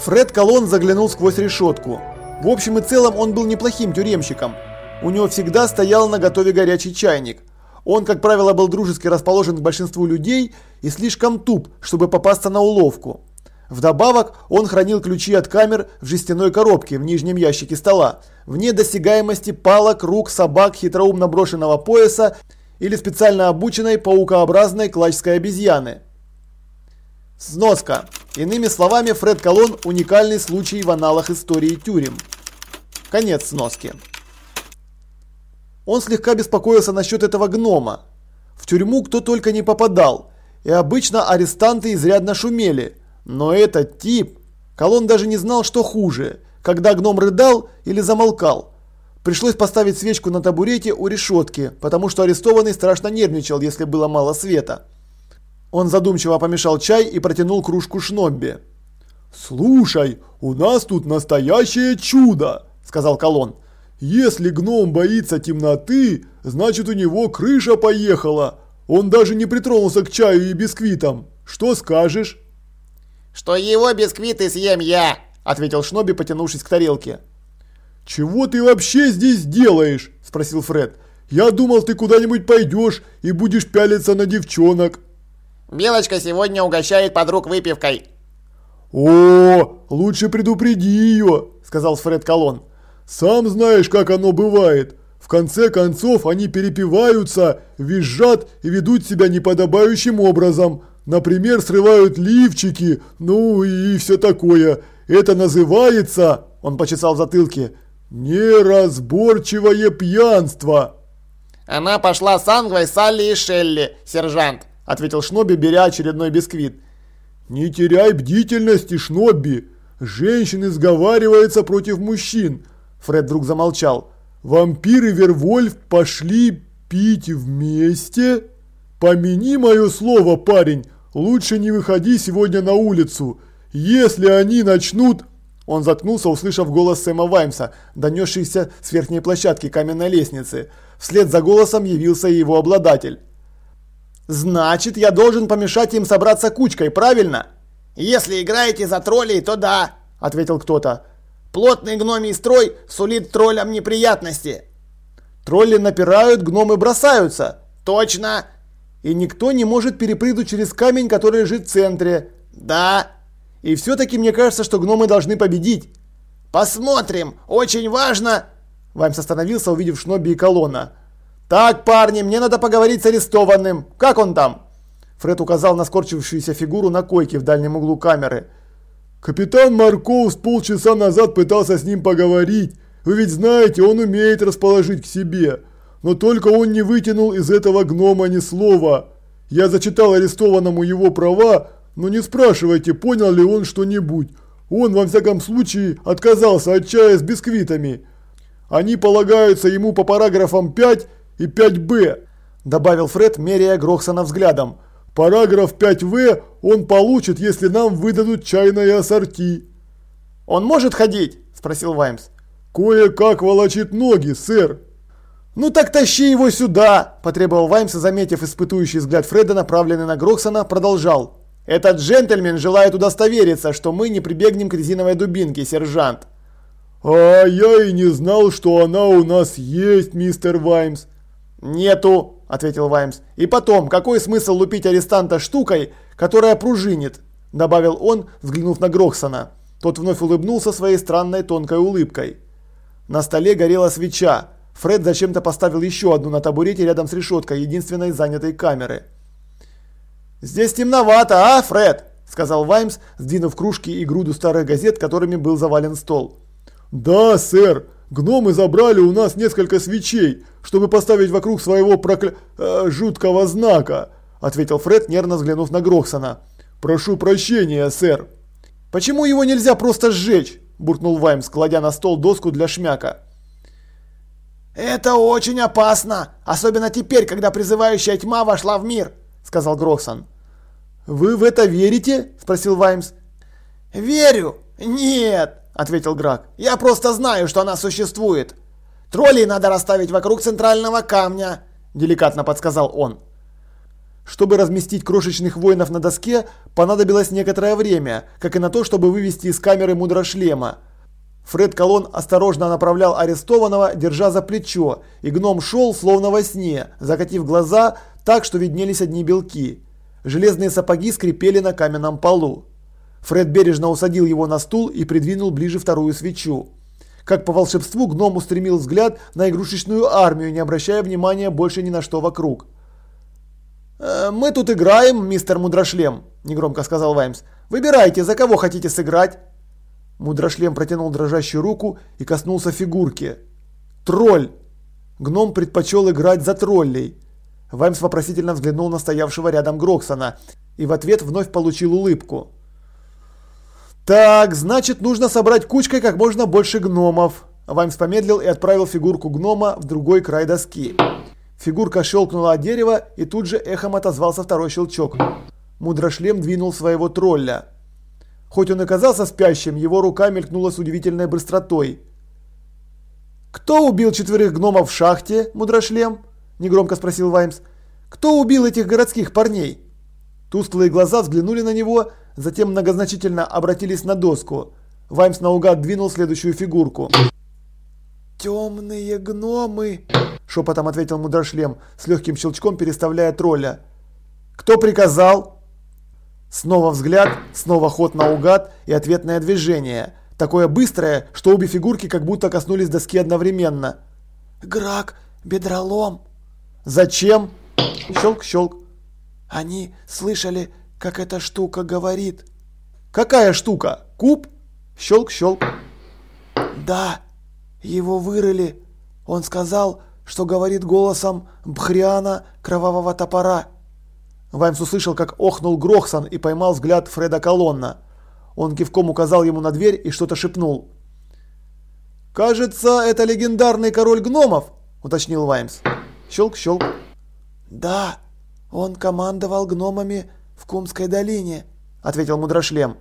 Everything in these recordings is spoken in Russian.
Фред Колон заглянул сквозь решетку. В общем и целом он был неплохим тюремщиком. У него всегда стоял на готове горячий чайник. Он, как правило, был дружески расположен к большинству людей и слишком туп, чтобы попасться на уловку. Вдобавок, он хранил ключи от камер в жестяной коробке в нижнем ящике стола, вне досягаемости палок, рук, собак, хитроумно брошенного пояса или специально обученной паукообразной клачской обезьяны. Сноска. Иными словами, Фред Колон – уникальный случай в аналах истории тюрем. Конец сноски. Он слегка беспокоился насчет этого гнома. В тюрьму кто только не попадал, и обычно арестанты изрядно шумели. Но этот тип... Колон даже не знал, что хуже, когда гном рыдал или замолкал. Пришлось поставить свечку на табурете у решетки, потому что арестованный страшно нервничал, если было мало света. Он задумчиво помешал чай и протянул кружку Шнобби. «Слушай, у нас тут настоящее чудо!» – сказал Колон. Если гном боится темноты, значит у него крыша поехала. Он даже не притронулся к чаю и бисквитам. Что скажешь? Что его бисквиты съем я, ответил Шноби, потянувшись к тарелке. Чего ты вообще здесь делаешь? спросил Фред. Я думал, ты куда-нибудь пойдешь и будешь пялиться на девчонок. Белочка сегодня угощает подруг выпивкой. О, лучше предупреди ее, сказал Фред Колон. Сам знаешь, как оно бывает. В конце концов они перепиваются, визжат и ведут себя неподобающим образом. Например, срывают лифчики, ну и все такое. Это называется, он почесал в затылке, неразборчивое пьянство. Она пошла с Англой, Салли и Шелли, сержант, ответил Шноби, беря очередной бисквит. Не теряй бдительности, Шнобби. Женщины сговариваются против мужчин. Фред вдруг замолчал. «Вампир и Вервольф пошли пить вместе? Помяни мое слово, парень, лучше не выходи сегодня на улицу. Если они начнут...» Он заткнулся, услышав голос Сэма Ваймса, донесшийся с верхней площадки каменной лестницы. Вслед за голосом явился его обладатель. «Значит, я должен помешать им собраться кучкой, правильно?» «Если играете за троллей, то да», – ответил кто-то. Плотный гномий строй сулит троллям неприятности. Тролли напирают, гномы бросаются. Точно. И никто не может перепрыгнуть через камень, который лежит в центре. Да. И все-таки мне кажется, что гномы должны победить. Посмотрим. Очень важно. Ваймс остановился, увидев Шноби и колонна. «Так, парни, мне надо поговорить с арестованным. Как он там?» Фред указал на скорчившуюся фигуру на койке в дальнем углу камеры. Капитан Марков с полчаса назад пытался с ним поговорить. Вы ведь знаете, он умеет расположить к себе. Но только он не вытянул из этого гнома ни слова. Я зачитал арестованному его права, но не спрашивайте, понял ли он что-нибудь. Он, во всяком случае, отказался от чая с бисквитами. Они полагаются ему по параграфам 5 и 5б, добавил Фред, меряя Грохсона взглядом. Параграф 5В он получит, если нам выдадут чайное ассорти. Он может ходить? Спросил Ваймс. Кое-как волочит ноги, сэр. Ну так тащи его сюда, потребовал Ваймс, заметив испытующий взгляд Фреда, направленный на Гроксона, продолжал. Этот джентльмен желает удостовериться, что мы не прибегнем к резиновой дубинке, сержант. А я и не знал, что она у нас есть, мистер Ваймс. Нету, ответил Ваймс. «И потом, какой смысл лупить арестанта штукой, которая пружинит?» добавил он, взглянув на Грохсона. Тот вновь улыбнулся своей странной тонкой улыбкой. На столе горела свеча. Фред зачем-то поставил еще одну на табурете рядом с решеткой единственной занятой камеры. «Здесь темновато, а, Фред?» – сказал Ваймс, сдвинув кружки и груду старых газет, которыми был завален стол. «Да, сэр!» Гномы забрали у нас несколько свечей, чтобы поставить вокруг своего прокля... Э, жуткого знака», – ответил Фред, нервно взглянув на Грохсона. «Прошу прощения, сэр». «Почему его нельзя просто сжечь?» – буркнул Ваймс, кладя на стол доску для шмяка. «Это очень опасно, особенно теперь, когда призывающая тьма вошла в мир», – сказал Грохсон. «Вы в это верите?» – спросил Ваймс. «Верю? Нет!» – ответил Грак. «Я просто знаю, что она существует. Троллей надо расставить вокруг центрального камня, деликатно подсказал он. Чтобы разместить крошечных воинов на доске, понадобилось некоторое время, как и на то, чтобы вывести из камеры мудрошлема. Фред Колон осторожно направлял арестованного, держа за плечо, и гном шел, словно во сне, закатив глаза так, что виднелись одни белки. Железные сапоги скрипели на каменном полу. Фред бережно усадил его на стул и придвинул ближе вторую свечу. Как по волшебству гном устремил взгляд на игрушечную армию, не обращая внимания больше ни на что вокруг. «Э, «Мы тут играем, мистер Мудрошлем», – негромко сказал Ваймс. «Выбирайте, за кого хотите сыграть». Мудрошлем протянул дрожащую руку и коснулся фигурки. «Тролль!» Гном предпочел играть за троллей. Ваймс вопросительно взглянул на стоявшего рядом Гроксона и в ответ вновь получил улыбку. «Так, значит, нужно собрать кучкой как можно больше гномов». Ваймс помедлил и отправил фигурку гнома в другой край доски. Фигурка щелкнула от дерева, и тут же эхом отозвался второй щелчок. Мудрошлем двинул своего тролля. Хоть он и казался спящим, его рука мелькнула с удивительной быстротой. «Кто убил четверых гномов в шахте, Мудрошлем?» – негромко спросил Ваймс. «Кто убил этих городских парней?» Тусклые глаза взглянули на него, затем многозначительно обратились на доску. Ваймс наугад двинул следующую фигурку. «Темные гномы!» шепотом ответил мудрошлем, с легким щелчком переставляя тролля. «Кто приказал?» Снова взгляд, снова ход наугад и ответное движение. Такое быстрое, что обе фигурки как будто коснулись доски одновременно. «Грак, бедролом!» «Зачем?» Щелк-щелк. «Они слышали, как эта штука говорит». «Какая штука? Куб?» Щелк-щелк. «Да, его вырыли. Он сказал, что говорит голосом Бхриана Кровавого Топора. Ваймс услышал, как охнул Грохсон и поймал взгляд Фреда Колонна. Он кивком указал ему на дверь и что-то шепнул. «Кажется, это легендарный король гномов», – уточнил Ваймс. Щелк-щелк. «Да, он командовал гномами в Кумской долине», – ответил Мудрошлем.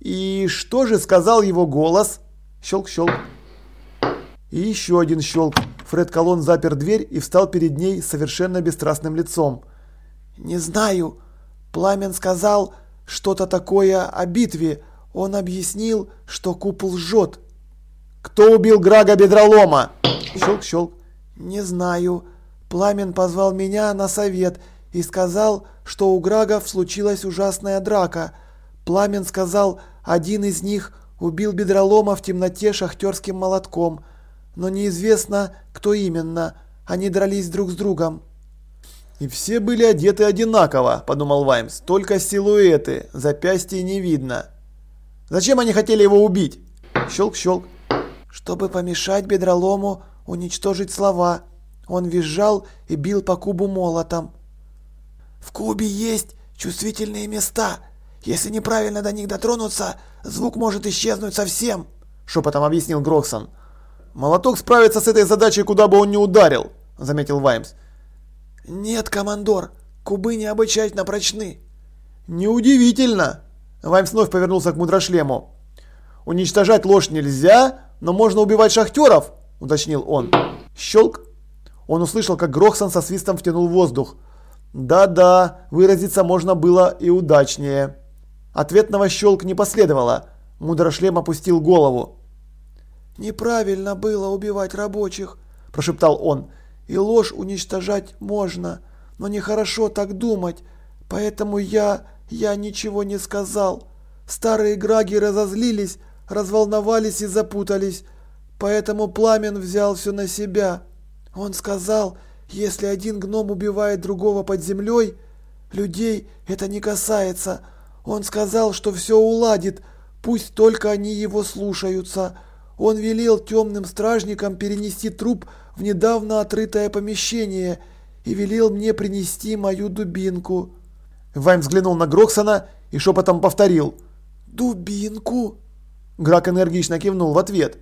«И что же сказал его голос?» Щелк-щелк. И еще один щелк. Фред Колон запер дверь и встал перед ней совершенно бесстрастным лицом. «Не знаю. Пламен сказал что-то такое о битве. Он объяснил, что купол лжет». «Кто убил Грага Бедролома?» Щелк-щелк. «Не знаю. Пламен позвал меня на совет и сказал, что у Грагов случилась ужасная драка. Пламен сказал, один из них убил Бедролома в темноте шахтерским молотком но неизвестно, кто именно. Они дрались друг с другом. «И все были одеты одинаково», – подумал Ваймс, – «только силуэты, запястья не видно». «Зачем они хотели его убить?» Щелк-щелк. «Чтобы помешать бедролому уничтожить слова. Он визжал и бил по кубу молотом». «В кубе есть чувствительные места. Если неправильно до них дотронуться, звук может исчезнуть совсем», – шепотом объяснил Гроксон. «Молоток справится с этой задачей, куда бы он ни ударил», – заметил Ваймс. «Нет, командор, кубы необычайно прочны». «Неудивительно!» Ваймс вновь повернулся к мудрошлему. «Уничтожать ложь нельзя, но можно убивать шахтеров», – уточнил он. Щелк. Он услышал, как Грохсон со свистом втянул воздух. «Да-да, выразиться можно было и удачнее». Ответного щелк не последовало. Мудрошлем опустил голову. «Неправильно было убивать рабочих», – прошептал он. «И ложь уничтожать можно, но нехорошо так думать, поэтому я... я ничего не сказал. Старые граги разозлились, разволновались и запутались, поэтому Пламен взял все на себя. Он сказал, если один гном убивает другого под землей, людей это не касается. Он сказал, что все уладит, пусть только они его слушаются». Он велел темным стражникам перенести труп в недавно отрытое помещение и велел мне принести мою дубинку. Вайм взглянул на Гроксона и шепотом повторил «Дубинку?» Грак энергично кивнул в ответ.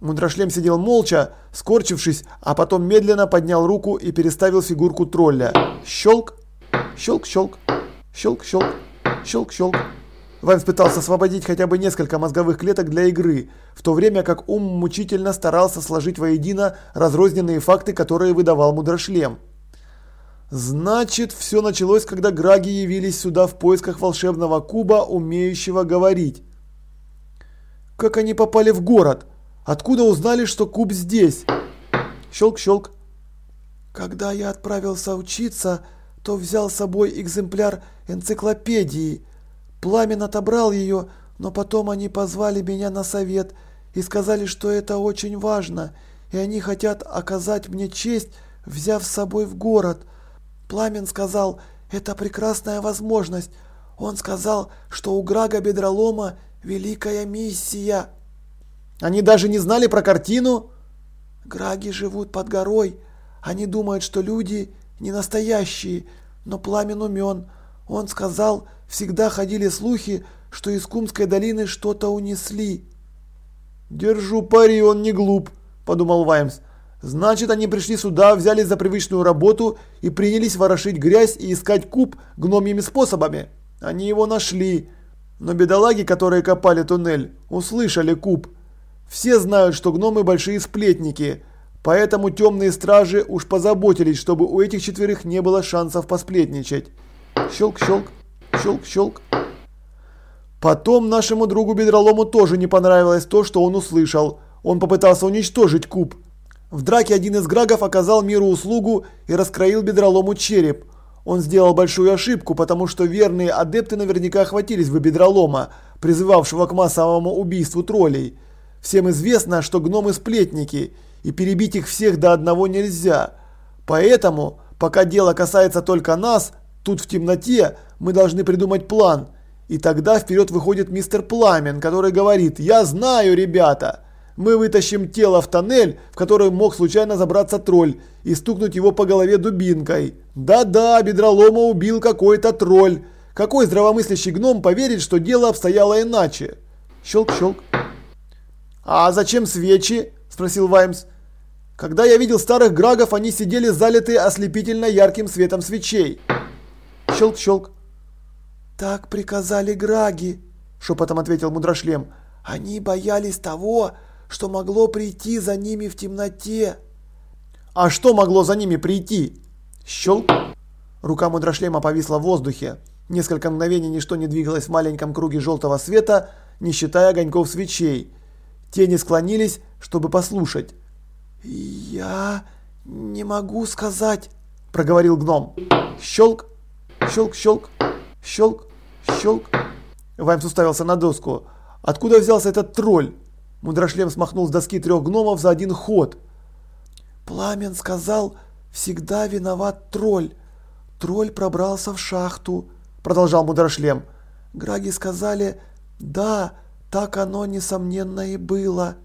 Мудрошлем сидел молча, скорчившись, а потом медленно поднял руку и переставил фигурку тролля. Щелк, щелк-щелк, щелк-щелк, щелк-щелк. Ваймс пытался освободить хотя бы несколько мозговых клеток для игры, в то время как ум мучительно старался сложить воедино разрозненные факты, которые выдавал мудрошлем. Значит, все началось, когда Граги явились сюда в поисках волшебного куба, умеющего говорить. Как они попали в город? Откуда узнали, что куб здесь? Щелк-щелк. Когда я отправился учиться, то взял с собой экземпляр энциклопедии. Пламен отобрал ее, но потом они позвали меня на совет и сказали, что это очень важно, и они хотят оказать мне честь, взяв с собой в город. Пламен сказал, это прекрасная возможность. Он сказал, что у Грага Бедролома великая миссия. Они даже не знали про картину? Граги живут под горой. Они думают, что люди не настоящие, но Пламен умен. Он сказал, всегда ходили слухи, что из Кумской долины что-то унесли. «Держу пари, он не глуп», – подумал Ваймс. «Значит, они пришли сюда, взяли за привычную работу и принялись ворошить грязь и искать куб гномьими способами. Они его нашли. Но бедолаги, которые копали туннель, услышали куб. Все знают, что гномы большие сплетники, поэтому темные стражи уж позаботились, чтобы у этих четверых не было шансов посплетничать. Щелк-щелк, щелк-щелк. Потом нашему другу Бедролому тоже не понравилось то, что он услышал. Он попытался уничтожить куб. В драке один из грагов оказал миру услугу и раскроил Бедролому череп. Он сделал большую ошибку, потому что верные адепты наверняка охватились бы Бедролома, призывавшего к массовому убийству троллей. Всем известно, что гномы сплетники, и перебить их всех до одного нельзя. Поэтому, пока дело касается только нас, тут в темноте, мы должны придумать план. И тогда вперед выходит мистер Пламен, который говорит «Я знаю, ребята!» Мы вытащим тело в тоннель, в который мог случайно забраться тролль, и стукнуть его по голове дубинкой. Да-да, бедролома убил какой-то тролль. Какой здравомыслящий гном поверит, что дело обстояло иначе? Щелк-щелк. «А зачем свечи?» – спросил Ваймс. «Когда я видел старых грагов, они сидели залитые ослепительно ярким светом свечей». Щелк-щелк. «Так приказали граги», – шепотом ответил Мудрошлем. «Они боялись того, что могло прийти за ними в темноте». «А что могло за ними прийти?» Щелк. Рука Мудрошлема повисла в воздухе. Несколько мгновений ничто не двигалось в маленьком круге желтого света, не считая огоньков свечей. Тени склонились, чтобы послушать. «Я не могу сказать», – проговорил гном. Щелк, щелк, щелк, щелк, щелк. Ваймс уставился на доску. Откуда взялся этот тролль? Мудрошлем смахнул с доски трех гномов за один ход. «Пламен сказал, всегда виноват тролль. Тролль пробрался в шахту», – продолжал Мудрошлем. «Граги сказали, да, так оно, несомненно, и было.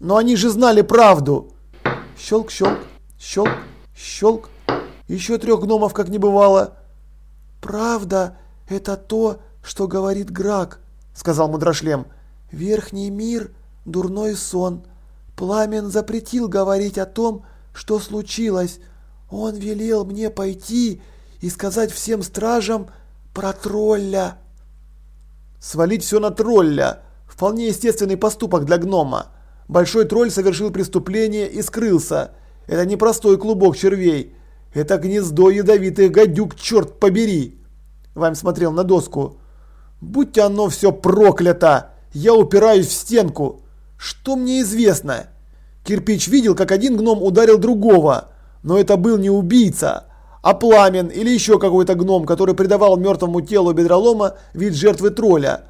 Но они же знали правду. Щелк-щелк, щелк, щелк. Еще трех гномов как не бывало. Правда, это то, что говорит Грак, сказал Мудрошлем. Верхний мир – дурной сон. Пламен запретил говорить о том, что случилось. Он велел мне пойти и сказать всем стражам про тролля. Свалить все на тролля. Вполне естественный поступок для гнома. Большой тролль совершил преступление и скрылся. Это не простой клубок червей. Это гнездо ядовитых гадюк, черт побери. Вайм смотрел на доску. Будь оно все проклято! Я упираюсь в стенку. Что мне известно? Кирпич видел, как один гном ударил другого. Но это был не убийца, а пламен или еще какой-то гном, который придавал мертвому телу бедролома вид жертвы тролля.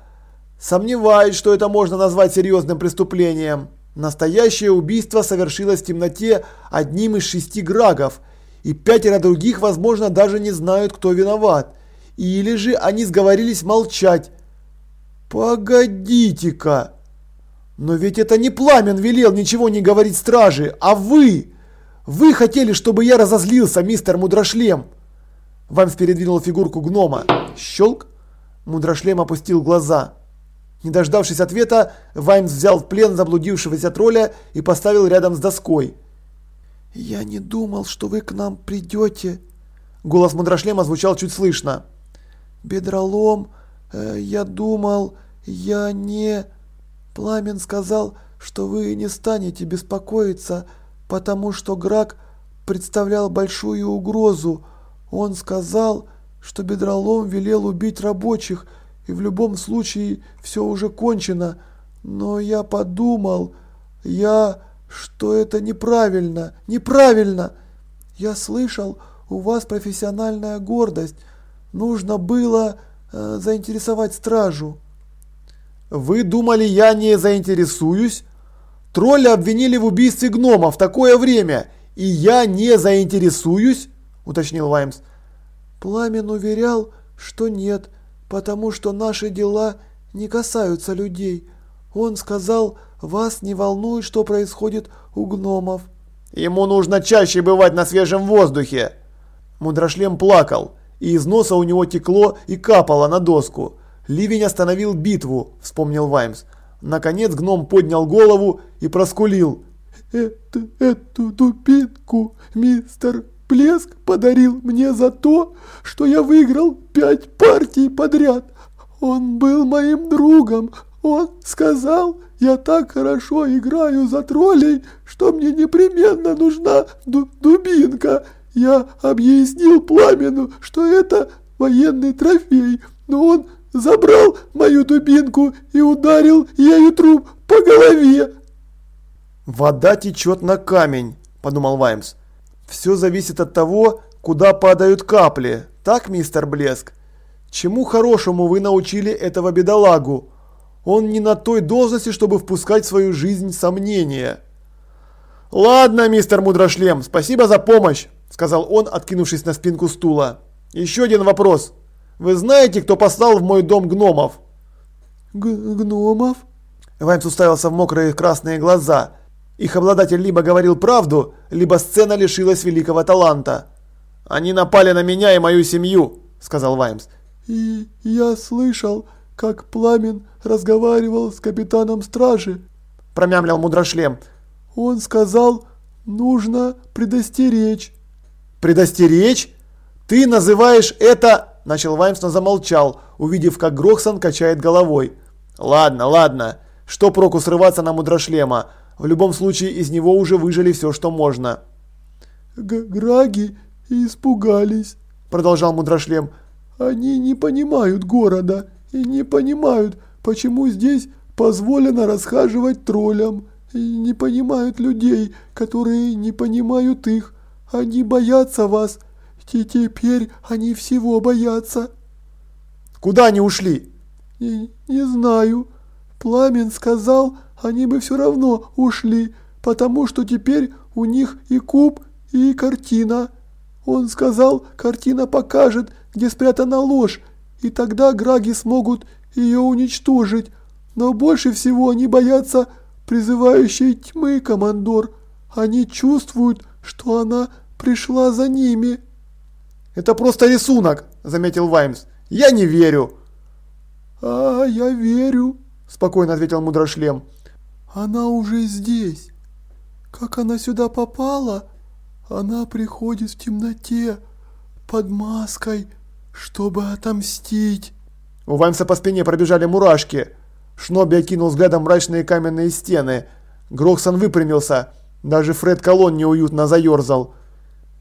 Сомневаюсь, что это можно назвать серьезным преступлением. Настоящее убийство совершилось в темноте одним из шести грагов, и пятеро других, возможно, даже не знают, кто виноват. Или же они сговорились молчать. Погодите-ка! Но ведь это не Пламен велел ничего не говорить страже, а вы! Вы хотели, чтобы я разозлился, мистер Мудрошлем!» Ваймс передвинул фигурку гнома. Щелк. Мудрошлем опустил глаза. Не дождавшись ответа, Ваймс взял в плен заблудившегося тролля и поставил рядом с доской. «Я не думал, что вы к нам придете». Голос Мудрошлема звучал чуть слышно. «Бедролом э, я думал, я не... Пламен сказал, что вы не станете беспокоиться, потому что Грак представлял большую угрозу. Он сказал, что Бедролом велел убить рабочих, и в любом случае все уже кончено. Но я подумал, я, что это неправильно, неправильно. Я слышал, у вас профессиональная гордость. Нужно было э, заинтересовать стражу. Вы думали, я не заинтересуюсь? Тролля обвинили в убийстве гнома в такое время, и я не заинтересуюсь? Уточнил Ваймс. Пламен уверял, что нет, потому что наши дела не касаются людей. Он сказал, вас не волнует, что происходит у гномов. Ему нужно чаще бывать на свежем воздухе. Мудрошлем плакал, и из носа у него текло и капало на доску. Ливень остановил битву, вспомнил Ваймс. Наконец гном поднял голову и проскулил. «Это, эту дубинку мистер Плеск подарил мне за то, что я выиграл пять партий подряд. Он был моим другом. Он сказал, я так хорошо играю за троллей, что мне непременно нужна ду дубинка. Я объяснил Пламену, что это военный трофей, но он забрал мою дубинку и ударил ею труп по голове. «Вода течет на камень», – подумал Ваймс. Все зависит от того, куда падают капли. Так, мистер Блеск? Чему хорошему вы научили этого бедолагу? Он не на той должности, чтобы впускать в свою жизнь сомнения. Ладно, мистер Мудрошлем, спасибо за помощь, сказал он, откинувшись на спинку стула. Еще один вопрос. Вы знаете, кто послал в мой дом гномов? Г гномов? Ваймс уставился в мокрые красные глаза. Их обладатель либо говорил правду, либо сцена лишилась великого таланта. «Они напали на меня и мою семью», – сказал Ваймс. «И я слышал, как Пламен разговаривал с капитаном стражи», – промямлил Мудрошлем. «Он сказал, нужно предостеречь». «Предостеречь? Ты называешь это...» – начал Ваймс, замолчал, увидев, как Грохсон качает головой. «Ладно, ладно. Что проку срываться на Мудрошлема? В любом случае из него уже выжили все, что можно. Г «Граги испугались», – продолжал Мудрошлем. «Они не понимают города и не понимают, почему здесь позволено расхаживать троллям, и не понимают людей, которые не понимают их. Они боятся вас, и теперь они всего боятся». «Куда они ушли?» «Не, не знаю. Пламен сказал, они бы все равно ушли, потому что теперь у них и куб, и картина. Он сказал, картина покажет, где спрятана ложь, и тогда граги смогут ее уничтожить. Но больше всего они боятся призывающей тьмы, командор. Они чувствуют, что она пришла за ними. «Это просто рисунок», – заметил Ваймс. «Я не верю». «А, я верю», – спокойно ответил Мудрошлем. Она уже здесь. Как она сюда попала? Она приходит в темноте, под маской, чтобы отомстить. У Ваймса по спине пробежали мурашки. Шноби окинул взглядом мрачные каменные стены. Грохсон выпрямился. Даже Фред Колон неуютно заерзал.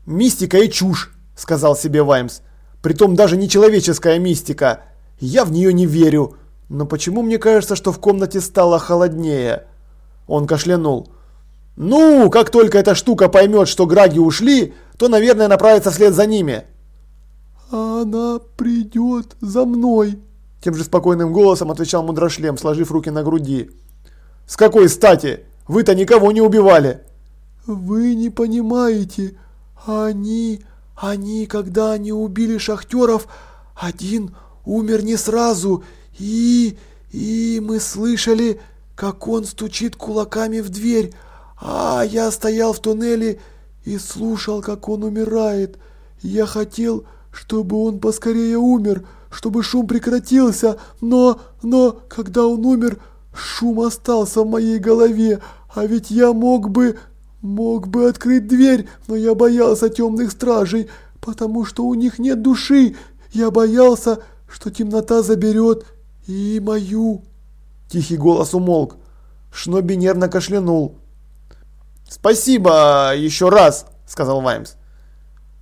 «Мистика и чушь», — сказал себе Ваймс. «Притом даже не человеческая мистика. Я в нее не верю. Но почему мне кажется, что в комнате стало холоднее?» Он кашлянул. «Ну, как только эта штука поймет, что Граги ушли, то, наверное, направится вслед за ними». «Она придет за мной», – тем же спокойным голосом отвечал Мудрошлем, сложив руки на груди. «С какой стати? Вы-то никого не убивали!» «Вы не понимаете. Они, они, когда они убили шахтеров, один умер не сразу, и, и мы слышали...» как он стучит кулаками в дверь, а я стоял в туннеле и слушал, как он умирает. Я хотел, чтобы он поскорее умер, чтобы шум прекратился, но, но, когда он умер, шум остался в моей голове, а ведь я мог бы, мог бы открыть дверь, но я боялся темных стражей, потому что у них нет души. Я боялся, что темнота заберет и мою. Тихий голос умолк. Шноби нервно кашлянул. «Спасибо еще раз», — сказал Ваймс.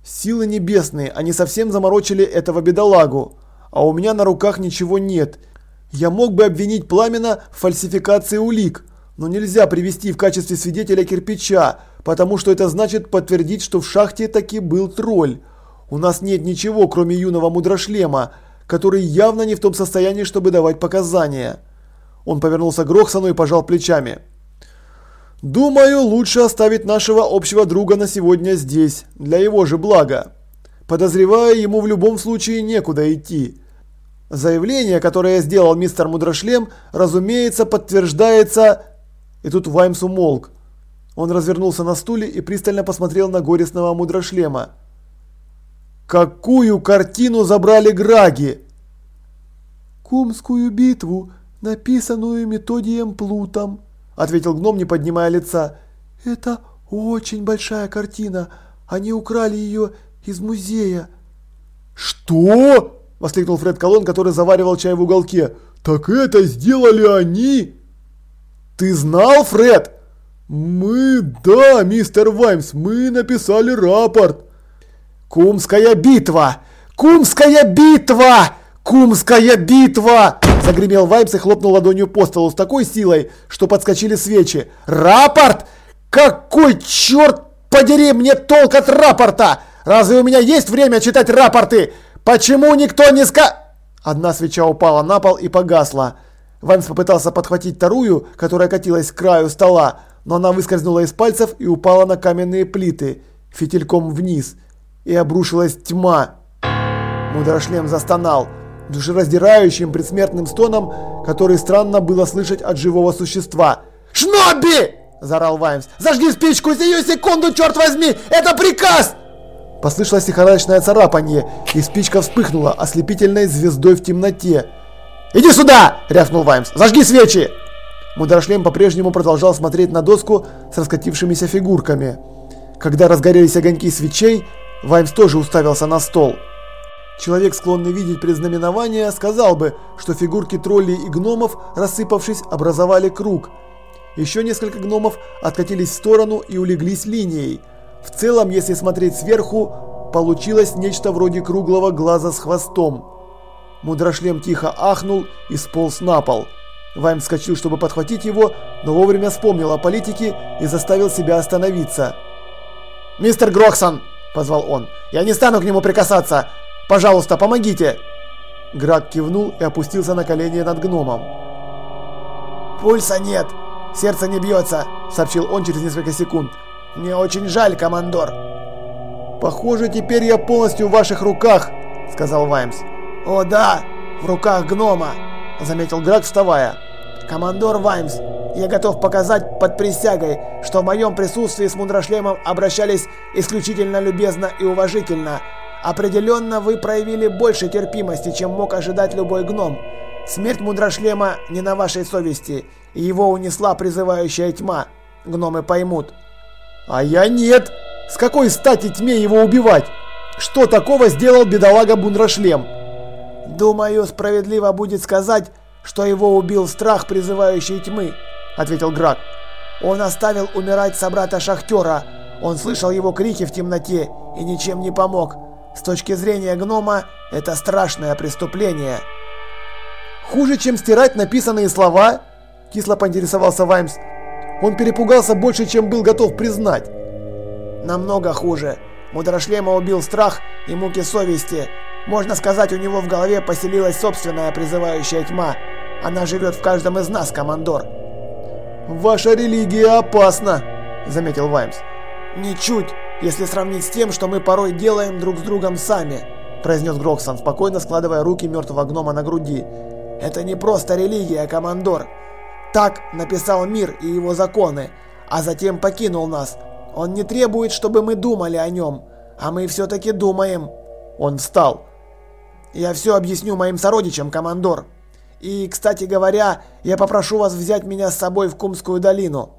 «Силы небесные, они совсем заморочили этого бедолагу, а у меня на руках ничего нет. Я мог бы обвинить Пламена в фальсификации улик, но нельзя привести в качестве свидетеля кирпича, потому что это значит подтвердить, что в шахте таки был тролль. У нас нет ничего, кроме юного мудрошлема, который явно не в том состоянии, чтобы давать показания». Он повернулся к Грохсону и пожал плечами. «Думаю, лучше оставить нашего общего друга на сегодня здесь, для его же блага. Подозреваю, ему в любом случае некуда идти. Заявление, которое сделал мистер Мудрошлем, разумеется, подтверждается...» И тут Ваймс умолк. Он развернулся на стуле и пристально посмотрел на горестного Мудрошлема. «Какую картину забрали Граги?» «Кумскую битву», написанную Методием Плутом», – ответил гном, не поднимая лица. «Это очень большая картина. Они украли ее из музея». «Что?» – воскликнул Фред Колон, который заваривал чай в уголке. «Так это сделали они?» «Ты знал, Фред?» «Мы, да, мистер Ваймс, мы написали рапорт». «Кумская битва! Кумская битва! Кумская битва!» Загремел Вайпс и хлопнул ладонью по столу с такой силой, что подскочили свечи. «Рапорт? Какой черт подери мне толк от рапорта? Разве у меня есть время читать рапорты? Почему никто не ска...» Одна свеча упала на пол и погасла. Ваймс попытался подхватить вторую, которая катилась к краю стола, но она выскользнула из пальцев и упала на каменные плиты, фитильком вниз. И обрушилась тьма. Мудрошлем застонал душераздирающим предсмертным стоном, который странно было слышать от живого существа. «Шнобби!» – заорал Ваймс. «Зажги спичку сию секунду, черт возьми! Это приказ!» Послышалось лихорадочное царапанье, и спичка вспыхнула ослепительной звездой в темноте. «Иди сюда!» – рявкнул Ваймс. «Зажги свечи!» Мудрошлем по-прежнему продолжал смотреть на доску с раскатившимися фигурками. Когда разгорелись огоньки свечей, Ваймс тоже уставился на стол. Человек, склонный видеть предзнаменования, сказал бы, что фигурки троллей и гномов, рассыпавшись, образовали круг. Еще несколько гномов откатились в сторону и улеглись линией. В целом, если смотреть сверху, получилось нечто вроде круглого глаза с хвостом. Мудрошлем тихо ахнул и сполз на пол. Вайм вскочил, чтобы подхватить его, но вовремя вспомнил о политике и заставил себя остановиться. «Мистер Гроксон!» – позвал он. «Я не стану к нему прикасаться! Пожалуйста, помогите!» Грак кивнул и опустился на колени над гномом. «Пульса нет! Сердце не бьется!» – сообщил он через несколько секунд. «Мне очень жаль, командор!» «Похоже, теперь я полностью в ваших руках!» – сказал Ваймс. «О да, в руках гнома!» – заметил Грак, вставая. «Командор Ваймс, я готов показать под присягой, что в моем присутствии с Мудрошлемом обращались исключительно любезно и уважительно, Определенно вы проявили больше терпимости, чем мог ожидать любой гном. Смерть Мудрошлема не на вашей совести, и его унесла призывающая тьма. Гномы поймут. А я нет. С какой стати тьме его убивать? Что такого сделал бедолага Мудрошлем? Думаю, справедливо будет сказать, что его убил страх призывающей тьмы, ответил Грак. Он оставил умирать собрата-шахтера. Он слышал его крики в темноте и ничем не помог. С точки зрения гнома, это страшное преступление. Хуже, чем стирать написанные слова? Кисло поинтересовался Ваймс. Он перепугался больше, чем был готов признать. Намного хуже. Мудрошлема убил страх и муки совести. Можно сказать, у него в голове поселилась собственная призывающая тьма. Она живет в каждом из нас, командор. «Ваша религия опасна», — заметил Ваймс. «Ничуть если сравнить с тем, что мы порой делаем друг с другом сами», произнес Гроксон, спокойно складывая руки мертвого гнома на груди. «Это не просто религия, командор. Так написал мир и его законы, а затем покинул нас. Он не требует, чтобы мы думали о нем, а мы все-таки думаем». Он встал. «Я все объясню моим сородичам, командор. И, кстати говоря, я попрошу вас взять меня с собой в Кумскую долину».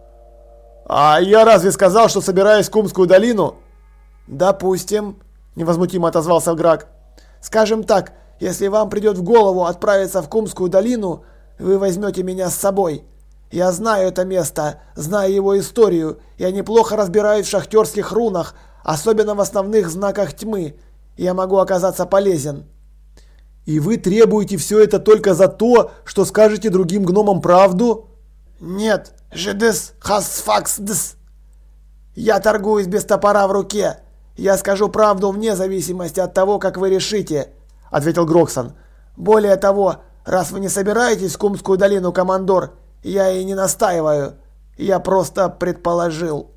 «А я разве сказал, что собираюсь в Кумскую долину?» «Допустим», – невозмутимо отозвался Грак. «Скажем так, Если вам придет в голову отправиться в Кумскую долину, вы возьмете меня с собой. Я знаю это место, знаю его историю, я неплохо разбираюсь в шахтерских рунах, особенно в основных знаках тьмы. Я могу оказаться полезен». «И вы требуете все это только за то, что скажете другим гномам правду?» «Нет, жедес хасфаксдс. Я торгуюсь без топора в руке. Я скажу правду вне зависимости от того, как вы решите», — ответил Гроксон. «Более того, раз вы не собираетесь в Кумскую долину, командор, я и не настаиваю. Я просто предположил».